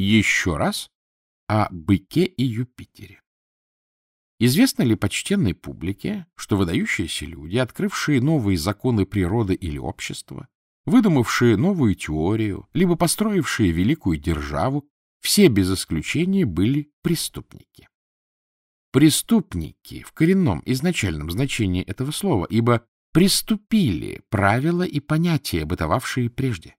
Еще раз о быке и Юпитере. Известно ли почтенной публике, что выдающиеся люди, открывшие новые законы природы или общества, выдумавшие новую теорию, либо построившие великую державу, все без исключения были преступники. Преступники в коренном изначальном значении этого слова, ибо приступили правила и понятия, бытовавшие прежде.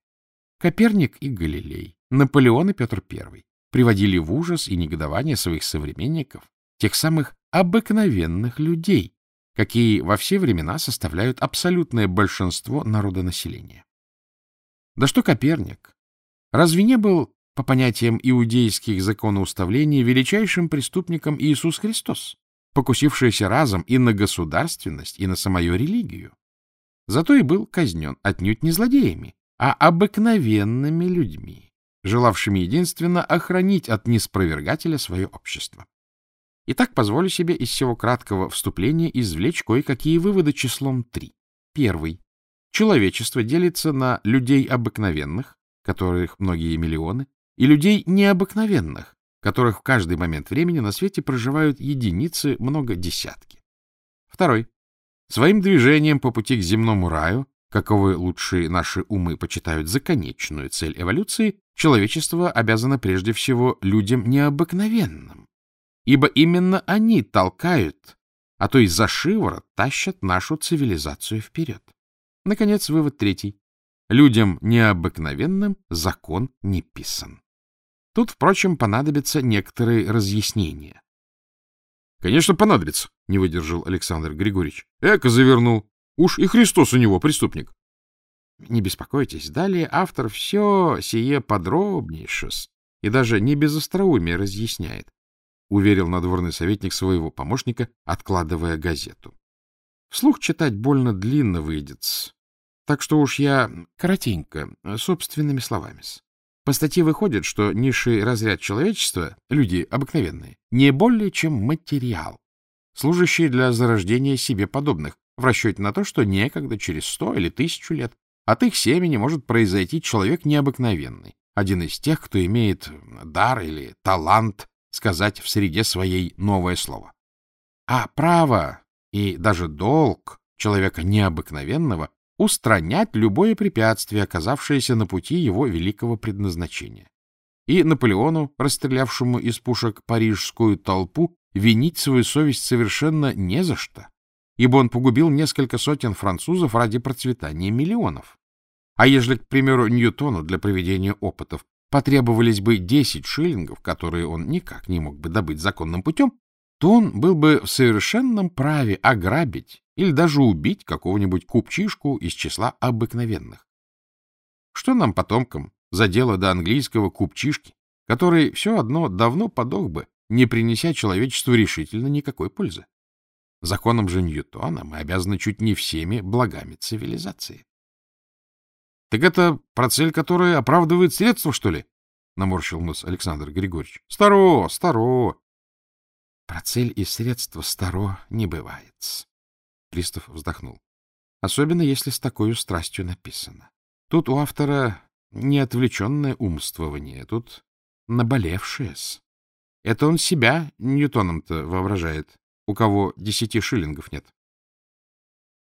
Коперник и Галилей, Наполеон и Петр I приводили в ужас и негодование своих современников, тех самых обыкновенных людей, какие во все времена составляют абсолютное большинство народонаселения. Да что Коперник? Разве не был, по понятиям иудейских законоуставлений, величайшим преступником Иисус Христос, покусившийся разом и на государственность, и на самую религию? Зато и был казнен отнюдь не злодеями, а обыкновенными людьми, желавшими единственно охранить от неспровергателя свое общество. Итак, позволю себе из всего краткого вступления извлечь кое-какие выводы числом три. Первый. Человечество делится на людей обыкновенных, которых многие миллионы, и людей необыкновенных, которых в каждый момент времени на свете проживают единицы, много десятки. Второй. Своим движением по пути к земному раю, каковы лучшие наши умы почитают за конечную цель эволюции, человечество обязано прежде всего людям необыкновенным, ибо именно они толкают, а то и за шиворот тащат нашу цивилизацию вперед. Наконец, вывод третий. Людям необыкновенным закон не писан. Тут, впрочем, понадобятся некоторые разъяснения. — Конечно, понадобится, — не выдержал Александр Григорьевич. — Эко завернул. Уж и Христос у него преступник. — Не беспокойтесь, далее автор все сие подробнейше и даже не без остроумия разъясняет. — уверил надворный советник своего помощника, откладывая газету. — Вслух читать больно длинно выйдет, так что уж я коротенько, собственными словами. По статье выходит, что низший разряд человечества, люди обыкновенные, не более чем материал, служащий для зарождения себе подобных, в расчете на то, что некогда через сто или тысячу лет от их семени может произойти человек необыкновенный, один из тех, кто имеет дар или талант сказать в среде своей новое слово. А право и даже долг человека необыкновенного устранять любое препятствие, оказавшееся на пути его великого предназначения. И Наполеону, расстрелявшему из пушек парижскую толпу, винить свою совесть совершенно не за что, ибо он погубил несколько сотен французов ради процветания миллионов. А ежели, к примеру, Ньютону для проведения опытов потребовались бы 10 шиллингов, которые он никак не мог бы добыть законным путем, то он был бы в совершенном праве ограбить или даже убить какого-нибудь купчишку из числа обыкновенных. Что нам, потомкам, за дело до английского купчишки, который все одно давно подох бы, не принеся человечеству решительно никакой пользы? Законом же Ньютона мы обязаны чуть не всеми благами цивилизации. — Так это про цель, которая оправдывает средства, что ли? — наморщил нос Александр Григорьевич. — Старо, старо. — Про цель и средства старо не бывает. Пристав вздохнул. — Особенно, если с такой страстью написано. Тут у автора не отвлеченное умствование, тут наболевшее-с. Это он себя Ньютоном-то воображает, у кого десяти шиллингов нет.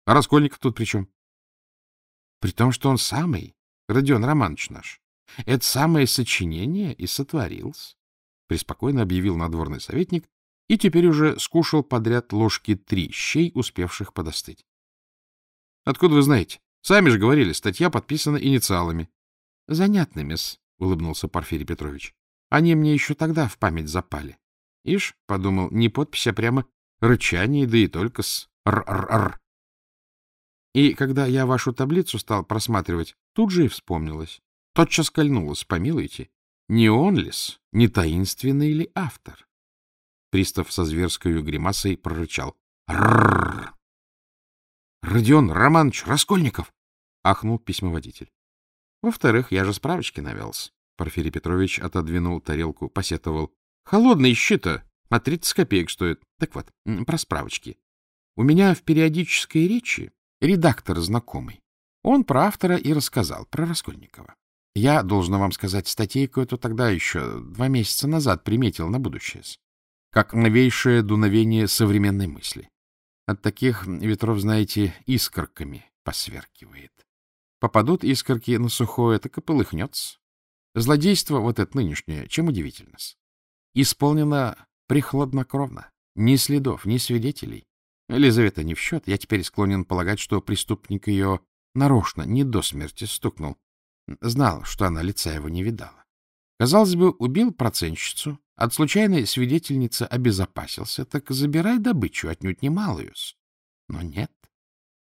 А Раскольников тут при чем? При том, что он самый, Родион Романович наш, это самое сочинение и сотворился, — преспокойно объявил надворный советник и теперь уже скушал подряд ложки три щей, успевших подостыть. — Откуда вы знаете? Сами же говорили, статья подписана инициалами. — Занятными-с, — улыбнулся Порфирий Петрович. — Они мне еще тогда в память запали. Ишь, — подумал, — не подпись, а прямо рычание, да и только с р-р-р. И когда я вашу таблицу стал просматривать, тут же и вспомнилось. Тотчас кольнулось, помилуйте. Не он ли-с, не таинственный ли автор? Пристав со зверской гримасой прорычал. «Ррррр!» «Родион Романович Раскольников!» — ахнул письмоводитель. «Во-вторых, я же справочки навелся». Порфирий Петрович отодвинул тарелку, посетовал. «Холодные щи-то, а 30 копеек стоит. Так вот, про справочки. У меня в периодической речи редактор знакомый. Он про автора и рассказал, про Раскольникова. Я, должен вам сказать, статейку эту тогда еще два месяца назад приметил на будущее, как новейшее дуновение современной мысли. От таких ветров, знаете, искорками посверкивает. Попадут искорки на сухое, так и полыхнется. Злодейство вот это нынешнее, чем удивительно -с. Исполнено прихладнокровно, ни следов, ни свидетелей. Елизавета не в счет, я теперь склонен полагать, что преступник ее нарочно, не до смерти стукнул. Знал, что она лица его не видала. Казалось бы, убил процентщицу, от случайной свидетельницы обезопасился, так забирай добычу, отнюдь немалую. Но нет.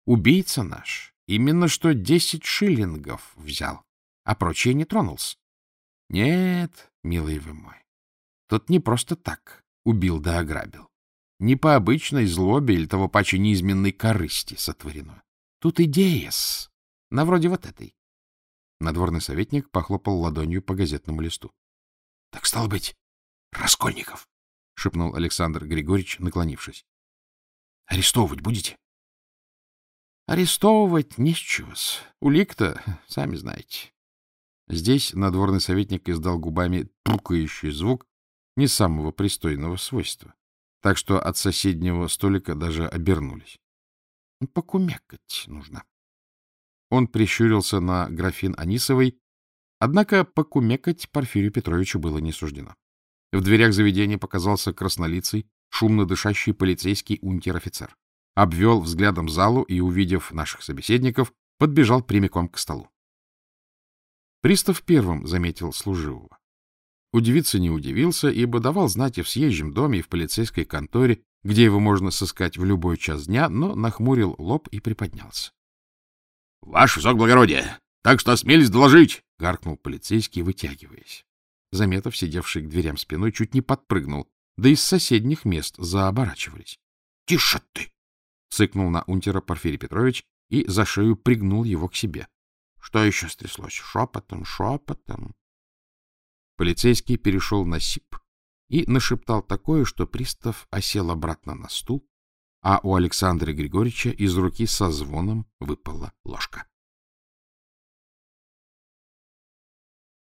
Убийца наш именно что десять шиллингов взял, а прочее не тронулся. Нет, милый вы мой, тот не просто так убил да ограбил. Не по обычной злобе или того паче неизменной корысти сотворено. Тут идея-с, на вроде вот этой. Надворный советник похлопал ладонью по газетному листу. — Так стало быть, Раскольников, — шепнул Александр Григорьевич, наклонившись. — Арестовывать будете? — Арестовывать не с чего -с. Улик-то, сами знаете. Здесь надворный советник издал губами трукающий звук не самого пристойного свойства, так что от соседнего столика даже обернулись. Покумекать нужно. Он прищурился на графин Анисовой, однако покумекать Порфирию Петровичу было не суждено. В дверях заведения показался краснолицый, шумно дышащий полицейский унтер-офицер. Обвел взглядом залу и, увидев наших собеседников, подбежал прямиком к столу. Пристав первым заметил служивого. Удивиться не удивился, ибо давал знать и в съезжем доме, и в полицейской конторе, где его можно сыскать в любой час дня, но нахмурил лоб и приподнялся. — Ваше высокоблагородие! Так что осмелись доложить! — гаркнул полицейский, вытягиваясь. Заметов, сидевший к дверям спиной, чуть не подпрыгнул, да из соседних мест заоборачивались. — Тише ты! — цыкнул на унтера Порфирий Петрович и за шею пригнул его к себе. — Что еще стряслось? Шепотом, шепотом. Полицейский перешел на сип и нашептал такое, что пристав осел обратно на стул, а у Александра Григорьевича из руки со звоном выпала ложка.